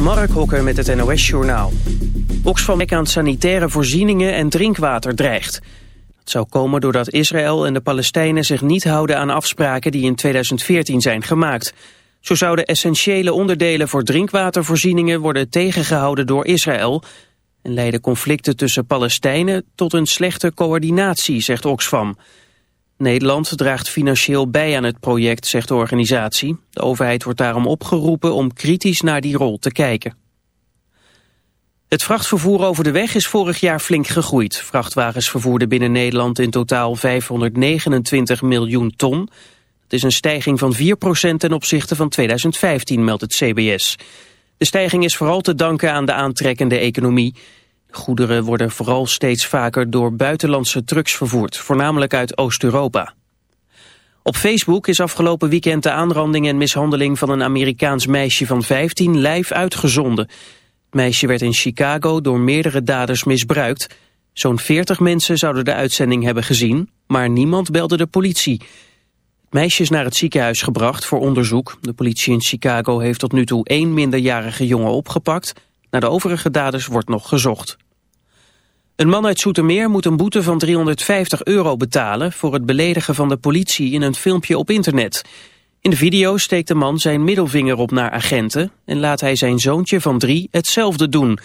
Mark Hokker met het NOS-journaal. Oxfam aan sanitaire voorzieningen en drinkwater dreigt. Het zou komen doordat Israël en de Palestijnen zich niet houden aan afspraken die in 2014 zijn gemaakt. Zo zouden essentiële onderdelen voor drinkwatervoorzieningen worden tegengehouden door Israël... en leiden conflicten tussen Palestijnen tot een slechte coördinatie, zegt Oxfam... Nederland draagt financieel bij aan het project, zegt de organisatie. De overheid wordt daarom opgeroepen om kritisch naar die rol te kijken. Het vrachtvervoer over de weg is vorig jaar flink gegroeid. Vrachtwagens vervoerden binnen Nederland in totaal 529 miljoen ton. Dat is een stijging van 4% ten opzichte van 2015, meldt het CBS. De stijging is vooral te danken aan de aantrekkende economie. Goederen worden vooral steeds vaker door buitenlandse trucks vervoerd, voornamelijk uit Oost-Europa. Op Facebook is afgelopen weekend de aanranding en mishandeling van een Amerikaans meisje van 15 live uitgezonden. Het meisje werd in Chicago door meerdere daders misbruikt. Zo'n 40 mensen zouden de uitzending hebben gezien, maar niemand belde de politie. Het meisje is naar het ziekenhuis gebracht voor onderzoek. De politie in Chicago heeft tot nu toe één minderjarige jongen opgepakt. Naar de overige daders wordt nog gezocht. Een man uit Soetermeer moet een boete van 350 euro betalen... voor het beledigen van de politie in een filmpje op internet. In de video steekt de man zijn middelvinger op naar agenten... en laat hij zijn zoontje van drie hetzelfde doen.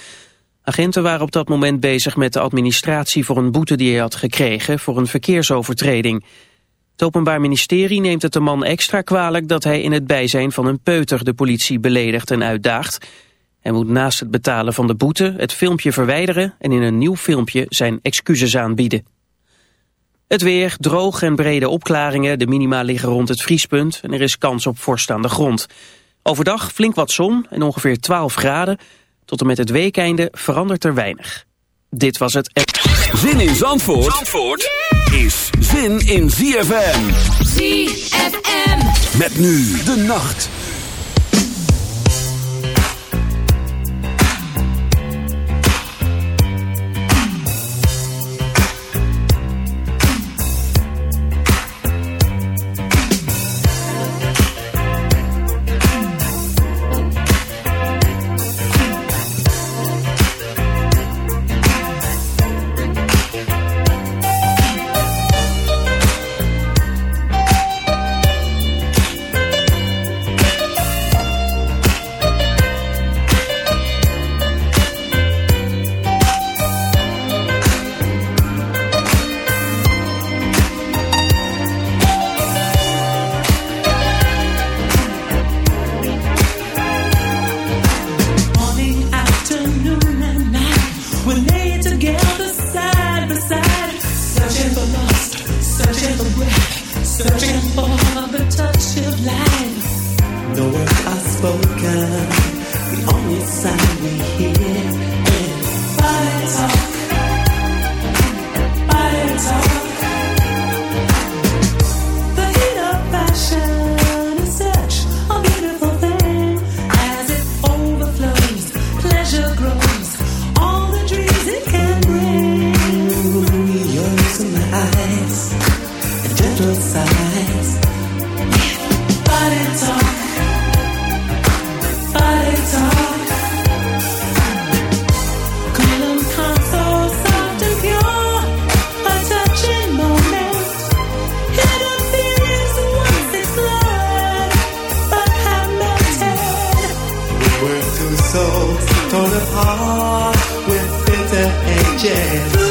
Agenten waren op dat moment bezig met de administratie... voor een boete die hij had gekregen voor een verkeersovertreding. Het Openbaar Ministerie neemt het de man extra kwalijk... dat hij in het bijzijn van een peuter de politie beledigt en uitdaagt... Hij moet naast het betalen van de boete het filmpje verwijderen en in een nieuw filmpje zijn excuses aanbieden. Het weer, droog en brede opklaringen, de minima liggen rond het vriespunt en er is kans op vorst aan de grond. Overdag flink wat zon en ongeveer 12 graden. Tot en met het weekeinde verandert er weinig. Dit was het... Zin in Zandvoort, Zandvoort is zin in ZFM. ZFM. Met nu de nacht. heart within the ages.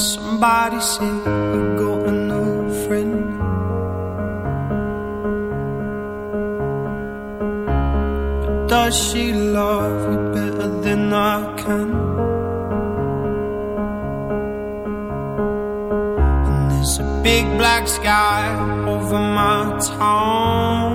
Somebody said we got a new friend But does she love me better than I can? And there's a big black sky over my town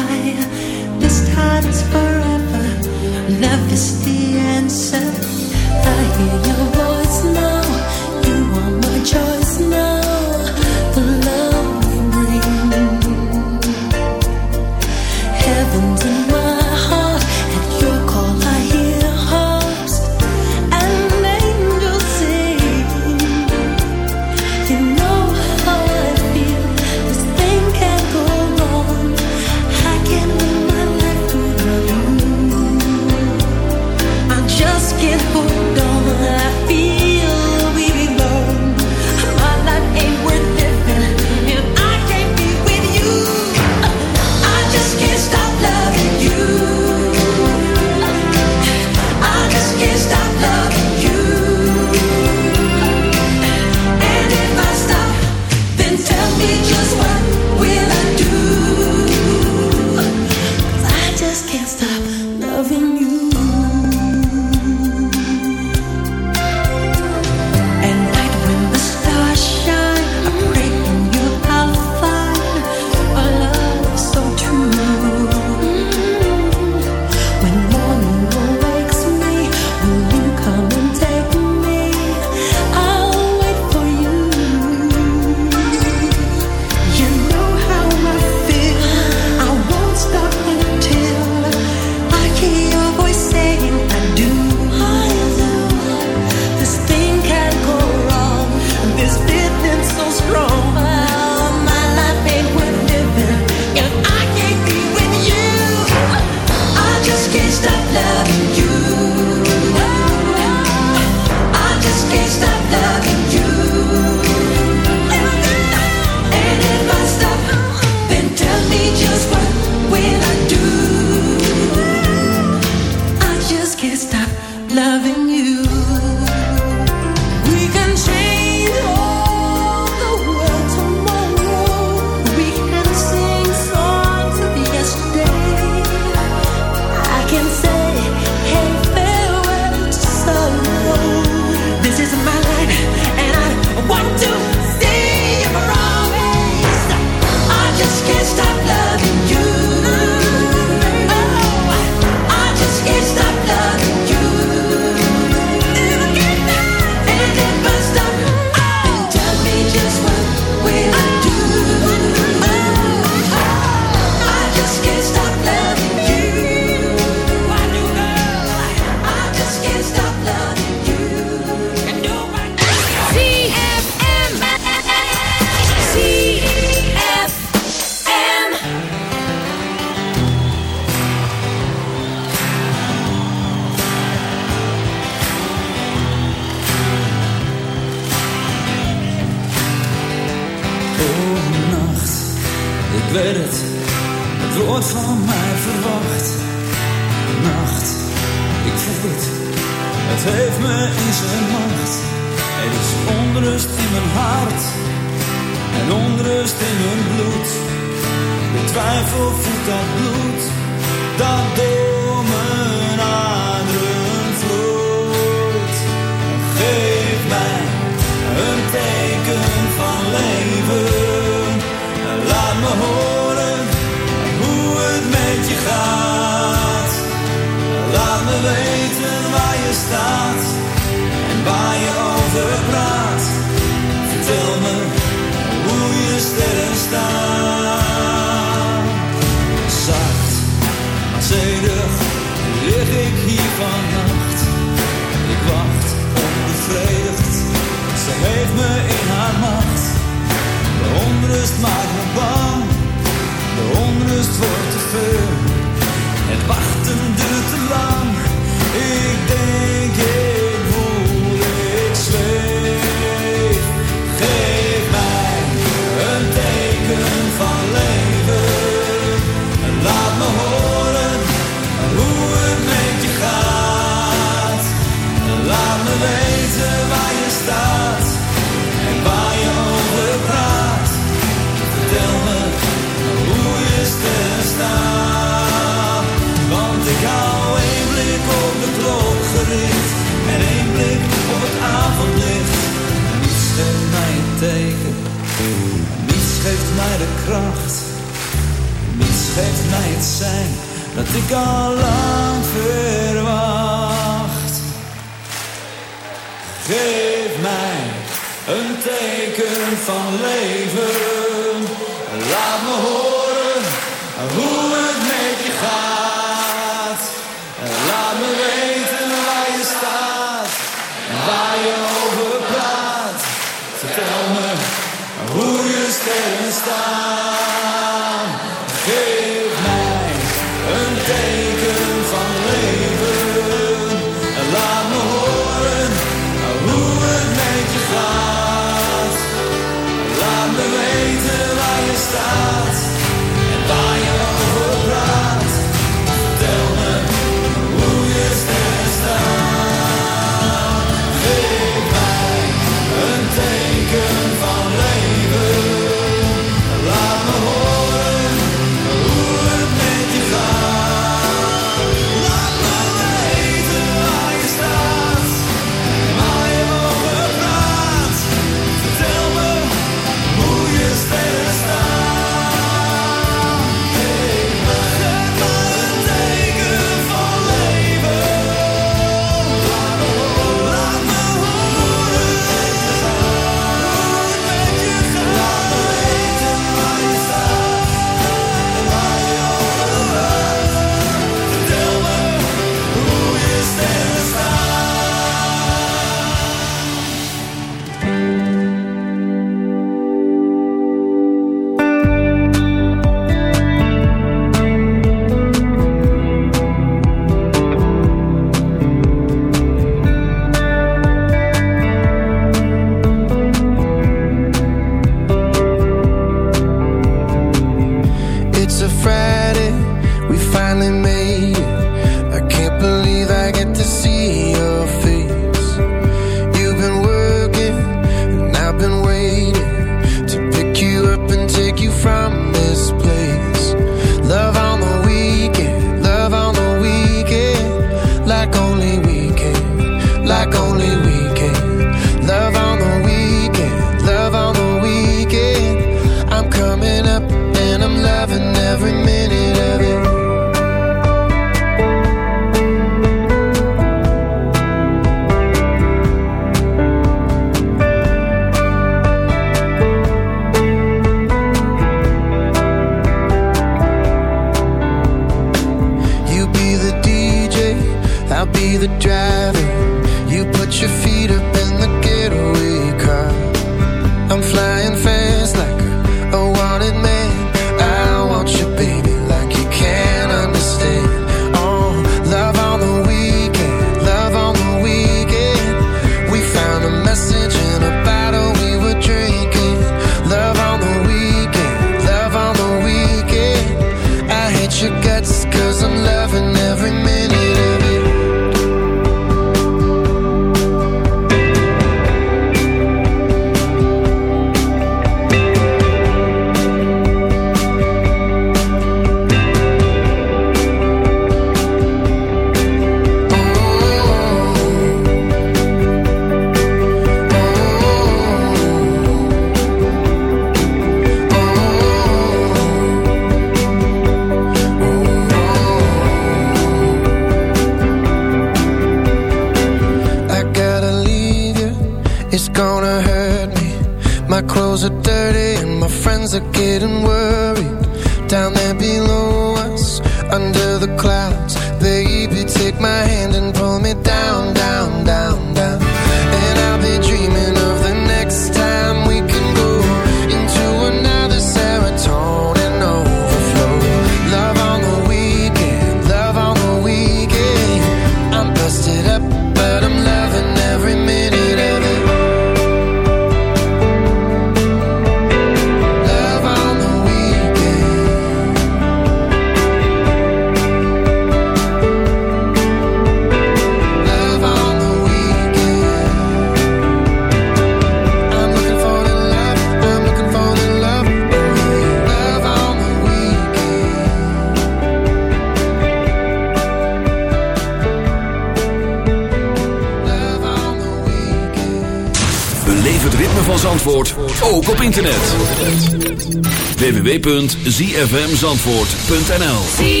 zfmzandvoort.nl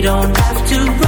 don't have to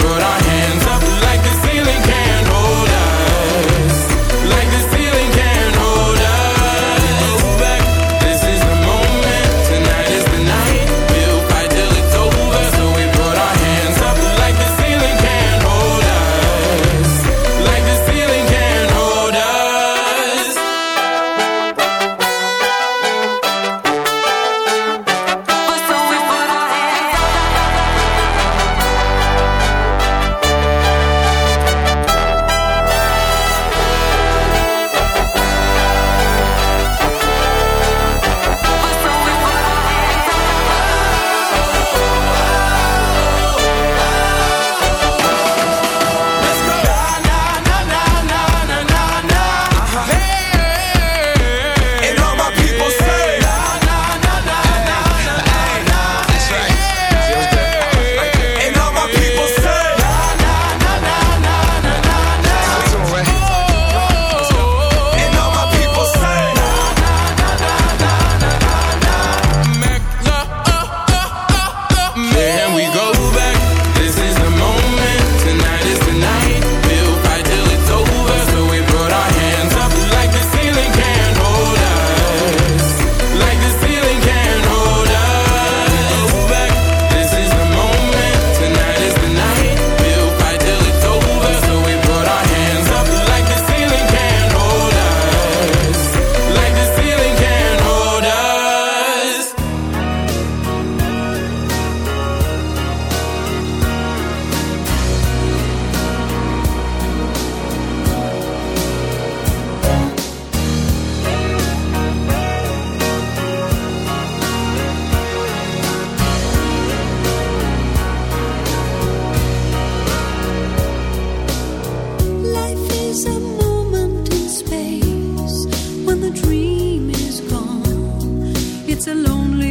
lonely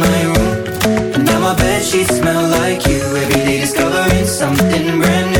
My room. And now my bed sheets smell like you. Every day discovering something brand new.